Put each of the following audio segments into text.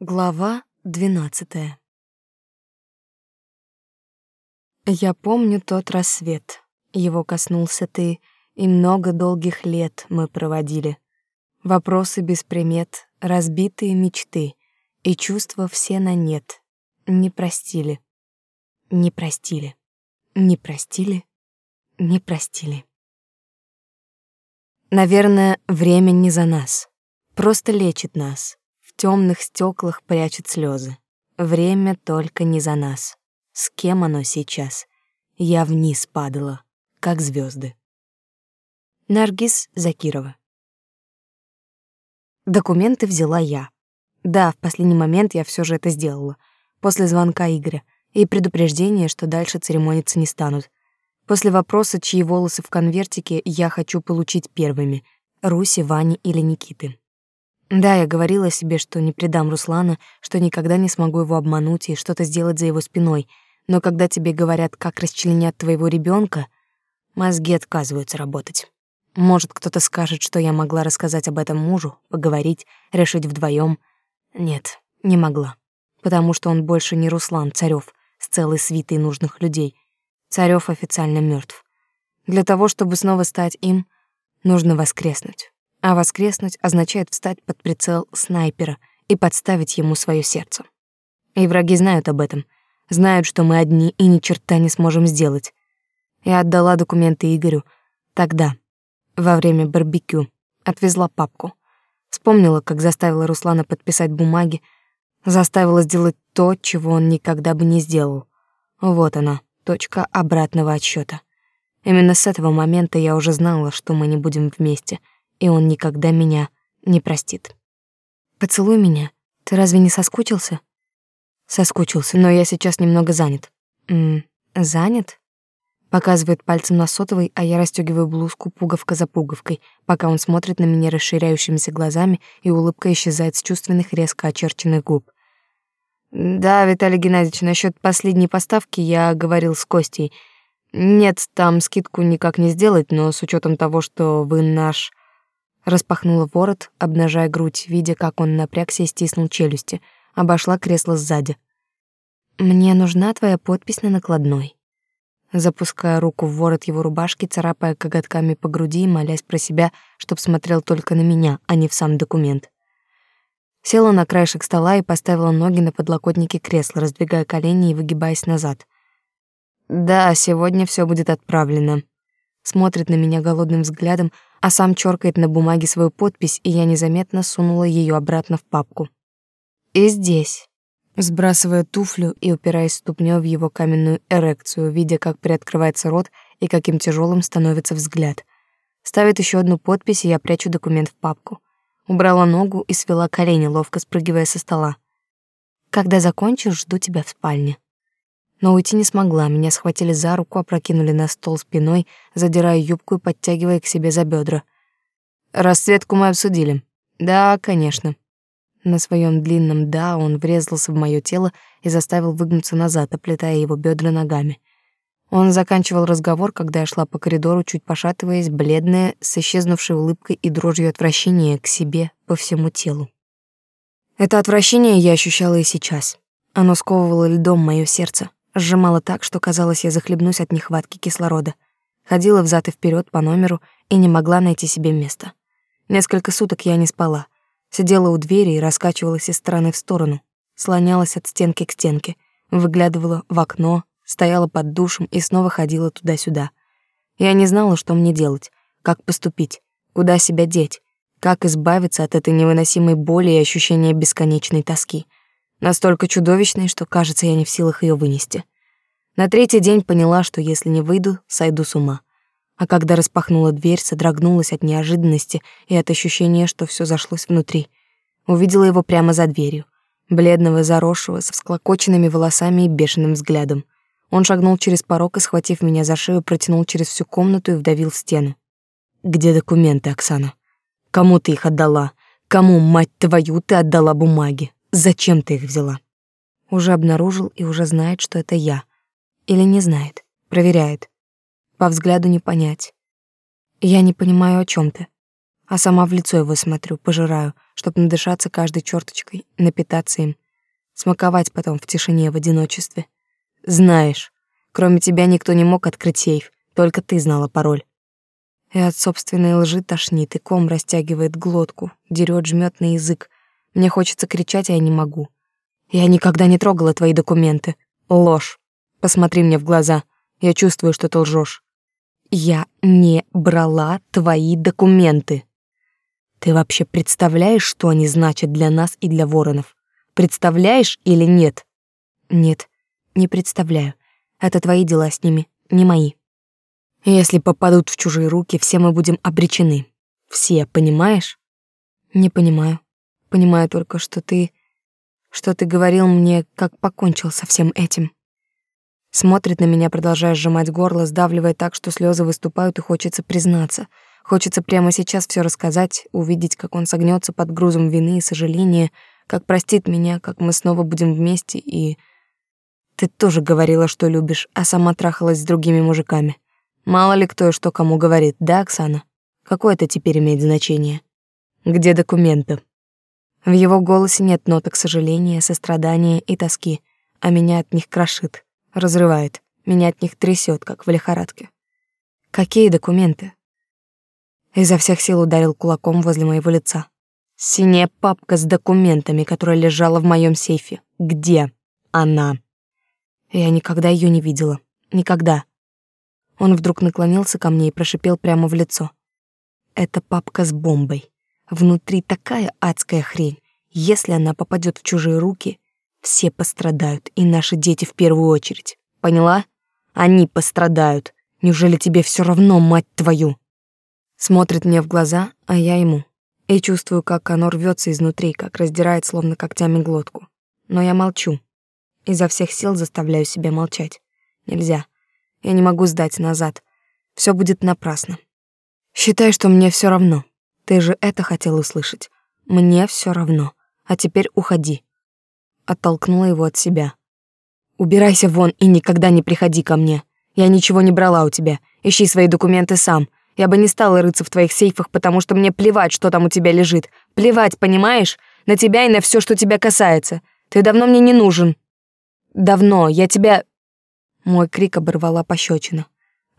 Глава двенадцатая. Я помню тот рассвет. Его коснулся ты, и много долгих лет мы проводили. Вопросы без примет, разбитые мечты, и чувства все на нет. Не простили. Не простили. Не простили. Не простили. Наверное, время не за нас. Просто лечит нас темных стеклах прячет слезы. Время только не за нас. С кем оно сейчас? Я вниз падала, как звезды. Наргиз Закирова. Документы взяла я. Да, в последний момент я все же это сделала. После звонка Игоря и предупреждения, что дальше церемониться не станут. После вопроса, чьи волосы в конвертике я хочу получить первыми — Руси, Вани или Никиты. Да, я говорила себе, что не предам Руслана, что никогда не смогу его обмануть и что-то сделать за его спиной. Но когда тебе говорят, как расчленят твоего ребенка, мозги отказываются работать. Может, кто-то скажет, что я могла рассказать об этом мужу, поговорить, решить вдвоем. Нет, не могла. Потому что он больше не Руслан Царёв с целой свитой нужных людей. Царёв официально мертв. Для того, чтобы снова стать им, нужно воскреснуть. А воскреснуть означает встать под прицел снайпера и подставить ему свое сердце. И враги знают об этом, знают, что мы одни и ни черта не сможем сделать. Я отдала документы Игорю тогда, во время барбекю, отвезла папку. Вспомнила, как заставила Руслана подписать бумаги, заставила сделать то, чего он никогда бы не сделал. Вот она, точка обратного отсчета. Именно с этого момента я уже знала, что мы не будем вместе — и он никогда меня не простит. Поцелуй меня. Ты разве не соскучился? Соскучился, но я сейчас немного занят. М, занят? Показывает пальцем на сотовый, а я расстёгиваю блузку пуговка за пуговкой, пока он смотрит на меня расширяющимися глазами, и улыбка исчезает с чувственных резко очерченных губ. Да, Виталий Геннадьевич, насчет последней поставки я говорил с Костей. Нет, там скидку никак не сделать, но с учетом того, что вы наш Распахнула ворот, обнажая грудь, видя, как он напрягся и стиснул челюсти. Обошла кресло сзади. «Мне нужна твоя подпись на накладной». Запуская руку в ворот его рубашки, царапая коготками по груди и молясь про себя, чтоб смотрел только на меня, а не в сам документ. Села на краешек стола и поставила ноги на подлокотники кресла, раздвигая колени и выгибаясь назад. «Да, сегодня все будет отправлено». Смотрит на меня голодным взглядом, а сам чёркает на бумаге свою подпись, и я незаметно сунула её обратно в папку. И здесь, сбрасывая туфлю и упираясь ступнёй в его каменную эрекцию, видя, как приоткрывается рот и каким тяжелым становится взгляд. Ставит ещё одну подпись, и я прячу документ в папку. Убрала ногу и свела колени, ловко спрыгивая со стола. Когда закончишь, жду тебя в спальне. Но уйти не смогла, меня схватили за руку, опрокинули на стол спиной, задирая юбку и подтягивая к себе за бедра. «Расцветку мы обсудили». «Да, конечно». На своем длинном «да» он врезался в моё тело и заставил выгнуться назад, оплетая его бедра ногами. Он заканчивал разговор, когда я шла по коридору, чуть пошатываясь, бледная, с исчезнувшей улыбкой и дрожью отвращения к себе по всему телу. Это отвращение я ощущала и сейчас. Оно сковывало льдом моё сердце сжимала так, что казалось, я захлебнусь от нехватки кислорода. Ходила взад и вперед по номеру и не могла найти себе места. Несколько суток я не спала. Сидела у двери и раскачивалась из стороны в сторону, слонялась от стенки к стенке, выглядывала в окно, стояла под душем и снова ходила туда-сюда. Я не знала, что мне делать, как поступить, куда себя деть, как избавиться от этой невыносимой боли и ощущения бесконечной тоски настолько чудовищной, что, кажется, я не в силах ее вынести. На третий день поняла, что если не выйду, сойду с ума. А когда распахнула дверь, содрогнулась от неожиданности и от ощущения, что все зашлось внутри. Увидела его прямо за дверью, бледного, заросшего, со всклокоченными волосами и бешеным взглядом. Он шагнул через порог и, схватив меня за шею, протянул через всю комнату и вдавил в стену. «Где документы, Оксана? Кому ты их отдала? Кому, мать твою, ты отдала бумаги?» Зачем ты их взяла? Уже обнаружил и уже знает, что это я. Или не знает, проверяет. По взгляду не понять. Я не понимаю, о чем ты. А сама в лицо его смотрю, пожираю, чтобы надышаться каждой черточкой, напитаться им, смаковать потом в тишине, в одиночестве. Знаешь, кроме тебя никто не мог открыть сейф, только ты знала пароль. И от собственной лжи тошнит, и ком растягивает глотку, дерет, жмет на язык. Мне хочется кричать, а я не могу. Я никогда не трогала твои документы. Ложь. Посмотри мне в глаза. Я чувствую, что ты лжешь. Я не брала твои документы. Ты вообще представляешь, что они значат для нас и для воронов? Представляешь или нет? Нет, не представляю. Это твои дела с ними, не мои. Если попадут в чужие руки, все мы будем обречены. Все, понимаешь? Не понимаю. Понимаю только, что ты... Что ты говорил мне, как покончил со всем этим. Смотрит на меня, продолжая сжимать горло, сдавливая так, что слезы выступают и хочется признаться. Хочется прямо сейчас все рассказать, увидеть, как он согнется под грузом вины и сожаления, как простит меня, как мы снова будем вместе и... Ты тоже говорила, что любишь, а сама трахалась с другими мужиками. Мало ли кто и что кому говорит, да, Оксана? Какое это теперь имеет значение? Где документы? В его голосе нет ноток сожаления, сострадания и тоски, а меня от них крошит, разрывает, меня от них трясет, как в лихорадке. Какие документы? Изо всех сил ударил кулаком возле моего лица. Синяя папка с документами, которая лежала в моем сейфе. Где она? Я никогда ее не видела. Никогда. Он вдруг наклонился ко мне и прошипел прямо в лицо. Это папка с бомбой. Внутри такая адская хрень. Если она попадет в чужие руки, все пострадают, и наши дети в первую очередь. Поняла? Они пострадают. Неужели тебе все равно, мать твою? Смотрит мне в глаза, а я ему. И чувствую, как оно рвется изнутри, как раздирает словно когтями глотку. Но я молчу. Изо всех сил заставляю себя молчать. Нельзя. Я не могу сдать назад. Все будет напрасно. Считай, что мне все равно. Ты же это хотел услышать. Мне все равно. А теперь уходи. Оттолкнула его от себя. Убирайся вон и никогда не приходи ко мне. Я ничего не брала у тебя. Ищи свои документы сам. Я бы не стала рыться в твоих сейфах, потому что мне плевать, что там у тебя лежит. Плевать, понимаешь? На тебя и на все, что тебя касается. Ты давно мне не нужен. Давно. Я тебя мой крик оборвала пощечина.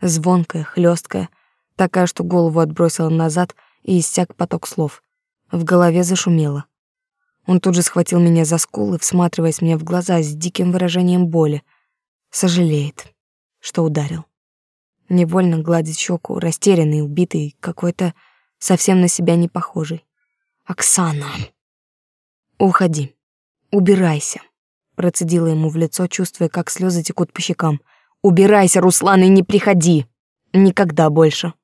Звонкая, хлесткая, такая, что голову отбросила назад и иссяк поток слов. В голове зашумело. Он тут же схватил меня за скулы, всматриваясь мне в глаза с диким выражением боли. Сожалеет, что ударил. Невольно гладит щеку, растерянный, убитый, какой-то совсем на себя не похожий. «Оксана!» «Уходи. Убирайся процедила ему в лицо, чувствуя, как слезы текут по щекам. Убирайся, Руслан, и не приходи. Никогда больше.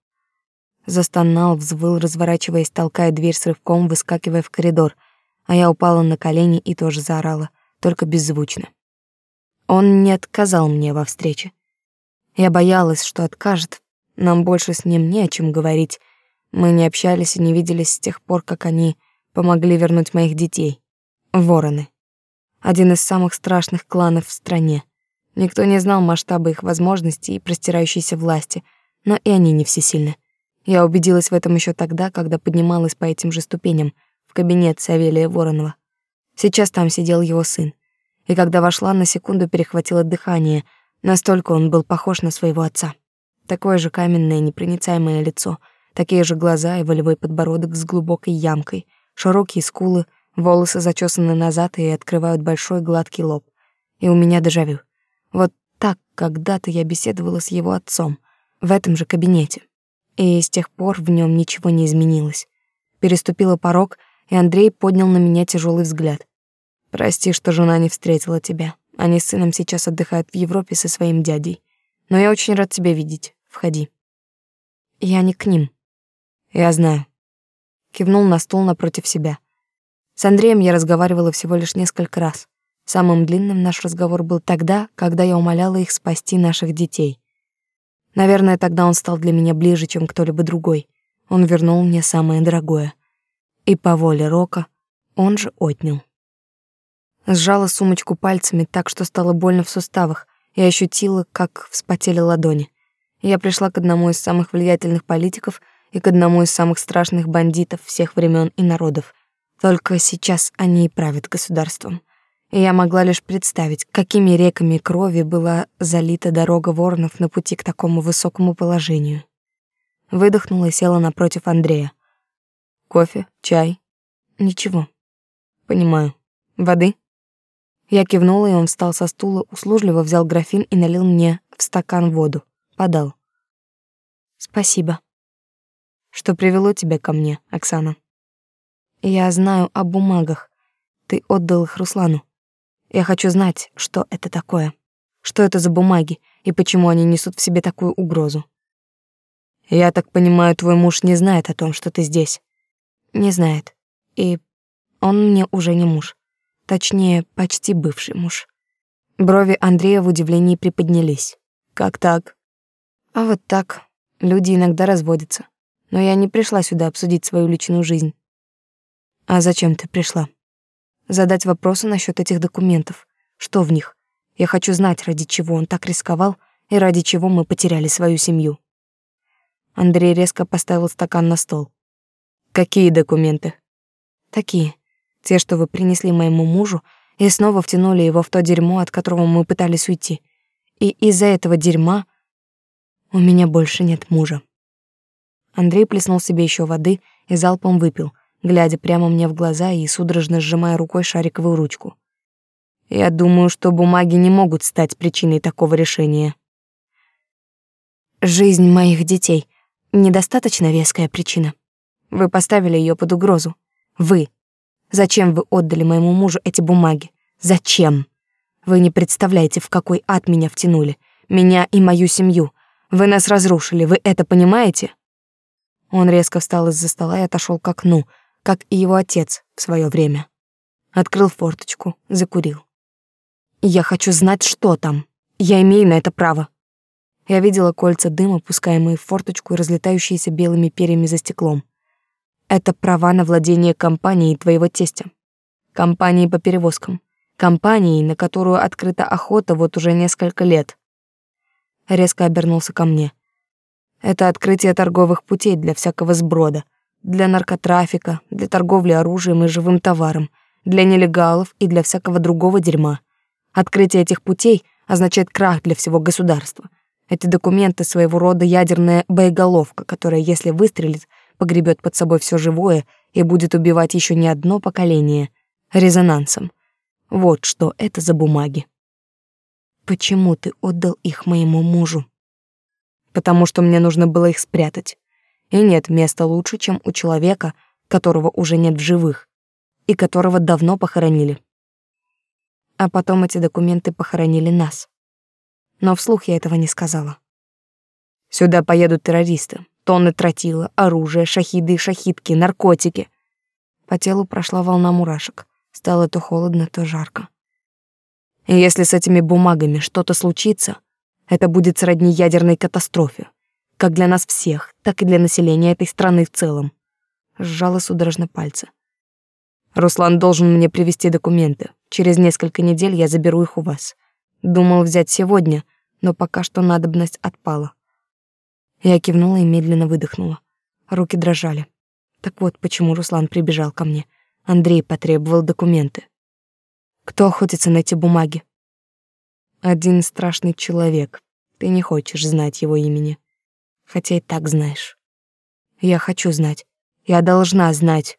Застонал, взвыл, разворачиваясь, толкая дверь с рывком, выскакивая в коридор, а я упала на колени и тоже заорала, только беззвучно. Он не отказал мне во встрече. Я боялась, что откажет. Нам больше с ним не о чем говорить. Мы не общались и не виделись с тех пор, как они помогли вернуть моих детей. Вороны один из самых страшных кланов в стране. Никто не знал масштаба их возможностей и простирающейся власти, но и они не всесильны. Я убедилась в этом еще тогда, когда поднималась по этим же ступеням кабинет Савелия Воронова. Сейчас там сидел его сын. И когда вошла, на секунду перехватило дыхание, настолько он был похож на своего отца. Такое же каменное непроницаемое лицо, такие же глаза и волевой подбородок с глубокой ямкой, широкие скулы, Волосы зачесаны назад и открывают большой гладкий лоб. И у меня дежавю. Вот так когда-то я беседовала с его отцом в этом же кабинете. И с тех пор в нем ничего не изменилось. Переступила порог, и Андрей поднял на меня тяжелый взгляд. Прости, что жена не встретила тебя. Они с сыном сейчас отдыхают в Европе со своим дядей. Но я очень рад тебя видеть. Входи. Я не к ним. Я знаю. Кивнул на стул напротив себя. С Андреем я разговаривала всего лишь несколько раз. Самым длинным наш разговор был тогда, когда я умоляла их спасти наших детей. Наверное, тогда он стал для меня ближе, чем кто-либо другой. Он вернул мне самое дорогое. И по воле Рока он же отнял. Сжала сумочку пальцами так, что стало больно в суставах, и ощутила, как вспотели ладони. Я пришла к одному из самых влиятельных политиков и к одному из самых страшных бандитов всех времен и народов — Только сейчас они и правят государством. И я могла лишь представить, какими реками крови была залита дорога воронов на пути к такому высокому положению. Выдохнула и села напротив Андрея. Кофе, чай? Ничего. Понимаю. Воды? Я кивнула, и он встал со стула, услужливо взял графин и налил мне в стакан воду. Подал. Спасибо. Что привело тебя ко мне, Оксана? Я знаю о бумагах. Ты отдал их Руслану. Я хочу знать, что это такое. Что это за бумаги и почему они несут в себе такую угрозу. Я так понимаю, твой муж не знает о том, что ты здесь. Не знает. И он мне уже не муж. Точнее, почти бывший муж. Брови Андрея в удивлении приподнялись. Как так? А вот так. Люди иногда разводятся. Но я не пришла сюда обсудить свою личную жизнь. А зачем ты пришла? Задать вопросы насчет этих документов. Что в них? Я хочу знать, ради чего он так рисковал и ради чего мы потеряли свою семью. Андрей резко поставил стакан на стол. Какие документы? Такие. Те, что вы принесли моему мужу, и снова втянули его в то дерьмо, от которого мы пытались уйти. И из-за этого дерьма у меня больше нет мужа. Андрей плеснул себе еще воды и залпом выпил, глядя прямо мне в глаза и судорожно сжимая рукой шариковую ручку. Я думаю, что бумаги не могут стать причиной такого решения. Жизнь моих детей недостаточно веская причина. Вы поставили ее под угрозу. Вы, Зачем вы отдали моему мужу эти бумаги? Зачем? Вы не представляете, в какой ад меня втянули. Меня и мою семью. Вы нас разрушили, вы это понимаете? Он резко встал из-за стола и отошел к окну, как и его отец в свое время. Открыл форточку, закурил. Я хочу знать, что там. Я имею на это право. Я видела кольца дыма, пускаемые в форточку и разлетающиеся белыми перьями за стеклом. Это права на владение компанией твоего тестя. Компанией по перевозкам. Компанией, на которую открыта охота вот уже несколько лет. Резко обернулся ко мне. Это открытие торговых путей для всякого сброда, для наркотрафика, для торговли оружием и живым товаром, для нелегалов и для всякого другого дерьма. Открытие этих путей означает крах для всего государства. Эти документы своего рода ядерная боеголовка, которая, если выстрелит, погребет под собой все живое и будет убивать еще не одно поколение резонансом. Вот что это за бумаги. Почему ты отдал их моему мужу? Потому что мне нужно было их спрятать. И нет места лучше, чем у человека, которого уже нет в живых и которого давно похоронили. А потом эти документы похоронили нас. Но вслух я этого не сказала. Сюда поедут террористы, Тонны тротила, оружие, шахиды шахидки, наркотики. По телу прошла волна мурашек. Стало то холодно, то жарко. И если с этими бумагами что-то случится, это будет сродни ядерной катастрофе, как для нас всех, так и для населения этой страны в целом. Сжала судорожно пальцы. Руслан должен мне привезти документы. Через несколько недель я заберу их у вас. Думал взять сегодня, но пока что надобность отпала. Я кивнула и медленно выдохнула. Руки дрожали. Так вот, почему Руслан прибежал ко мне. Андрей потребовал документы. Кто охотится на эти бумаги? Один страшный человек. Ты не хочешь знать его имени. Хотя и так знаешь. Я хочу знать. Я должна знать.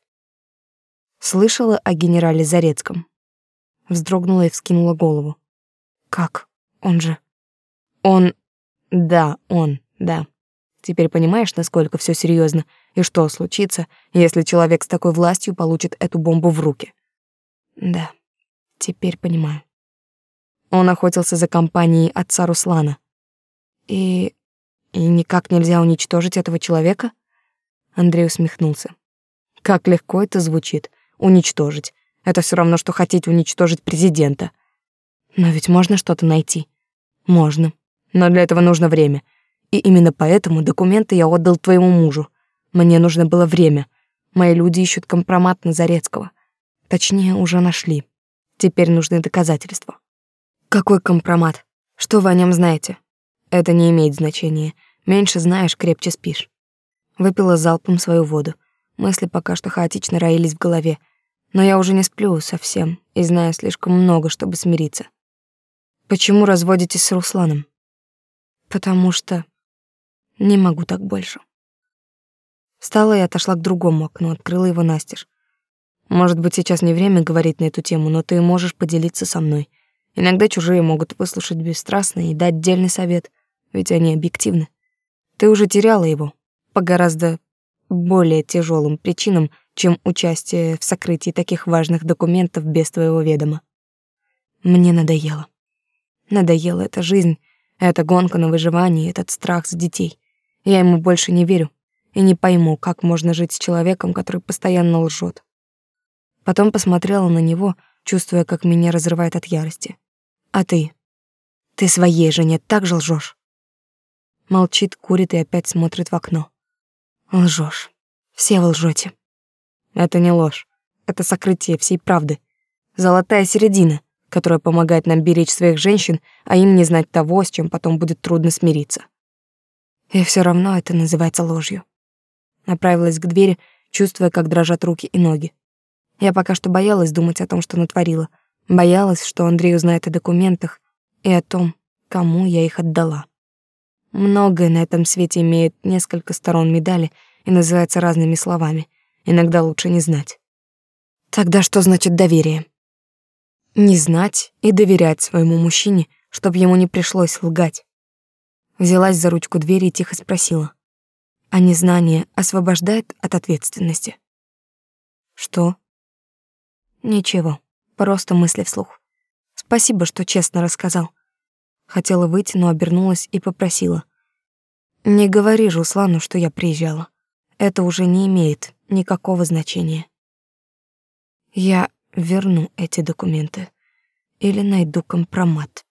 Слышала о генерале Зарецком. Вздрогнула и вскинула голову. Как? Он же... Он... Да, он, да. Теперь понимаешь, насколько все серьезно и что случится, если человек с такой властью получит эту бомбу в руки? Да, теперь понимаю. Он охотился за компанией отца Руслана. И... и никак нельзя уничтожить этого человека? Андрей усмехнулся. Как легко это звучит. Уничтожить. Это все равно, что хотеть уничтожить президента. Но ведь можно что-то найти. Можно. Но для этого нужно время — и именно поэтому документы я отдал твоему мужу. Мне нужно было время. Мои люди ищут компромат на Зарецкого. Точнее, уже нашли. Теперь нужны доказательства. Какой компромат? Что вы о нем знаете? Это не имеет значения. Меньше знаешь, крепче спишь. Выпила залпом свою воду. Мысли пока что хаотично роились в голове. Но я уже не сплю совсем и знаю слишком много, чтобы смириться. Почему разводитесь с Русланом? Потому что не могу так больше. Встала и отошла к другому окну, открыла его настежь. Может быть, сейчас не время говорить на эту тему, но ты можешь поделиться со мной. Иногда чужие могут выслушать бесстрастно и дать отдельный совет, ведь они объективны. Ты уже теряла его по гораздо более тяжелым причинам, чем участие в сокрытии таких важных документов без твоего ведома. Мне надоело. Надоела эта жизнь, эта гонка на выживание, этот страх за детей. Я ему больше не верю и не пойму, как можно жить с человеком, который постоянно лжет. Потом посмотрела на него, чувствуя, как меня разрывает от ярости. А ты? Ты своей жене так же лжешь? Молчит, курит и опять смотрит в окно. Лжешь. Все вы лжете. Это не ложь. Это сокрытие всей правды. Золотая середина, которая помогает нам беречь своих женщин, а им не знать того, с чем потом будет трудно смириться. И все равно это называется ложью. Направилась к двери, чувствуя, как дрожат руки и ноги. Я пока что боялась думать о том, что натворила. Боялась, что Андрей узнает о документах и о том, кому я их отдала. Многое на этом свете имеет несколько сторон медали и называется разными словами. Иногда лучше не знать. Тогда что значит доверие? Не знать и доверять своему мужчине, чтобы ему не пришлось лгать. Взялась за ручку двери и тихо спросила: "А незнание освобождает от ответственности?" "Что?" "Ничего, просто мысли вслух. Спасибо, что честно рассказал. Хотела выйти, но обернулась и попросила. «Не говори Руслану, что я приезжала. Это уже не имеет никакого значения. Я верну эти документы или найду компромат».